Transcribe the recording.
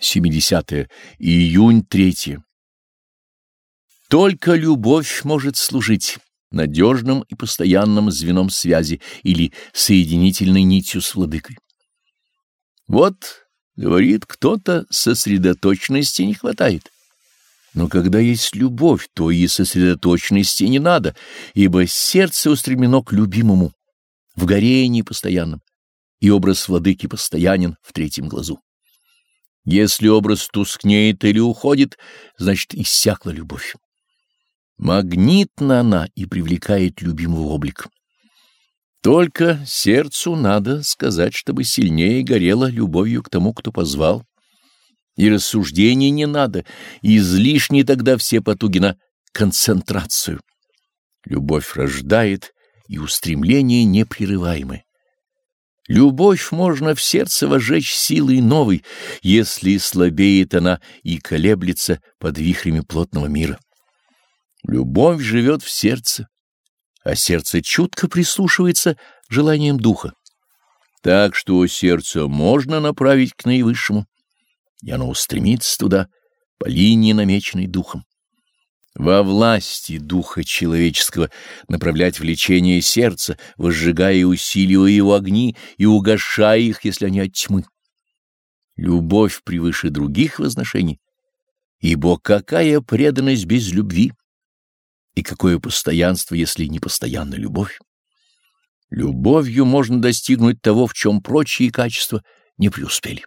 70 июнь 3 Только любовь может служить надежным и постоянным звеном связи или соединительной нитью с владыкой. Вот, говорит кто-то, сосредоточенности не хватает. Но когда есть любовь, то и сосредоточенности не надо, ибо сердце устремлено к любимому, в горении постоянном, и образ владыки постоянен в третьем глазу. Если образ тускнеет или уходит, значит, иссякла любовь. Магнитна она и привлекает любимый облик. Только сердцу надо сказать, чтобы сильнее горело любовью к тому, кто позвал. И рассуждений не надо, излишни тогда все потуги на концентрацию. Любовь рождает, и устремление непрерываемое. Любовь можно в сердце вожечь силой новой, если слабеет она и колеблется под вихрями плотного мира. Любовь живет в сердце, а сердце чутко прислушивается желаниям духа. Так что сердце можно направить к наивысшему, и оно устремится туда по линии, намеченной духом во власти духа человеческого направлять влечение сердца, возжигая и усиливая его огни и угошая их, если они от тьмы. Любовь превыше других возношений, ибо какая преданность без любви, и какое постоянство, если не постоянная любовь? Любовью можно достигнуть того, в чем прочие качества не преуспели.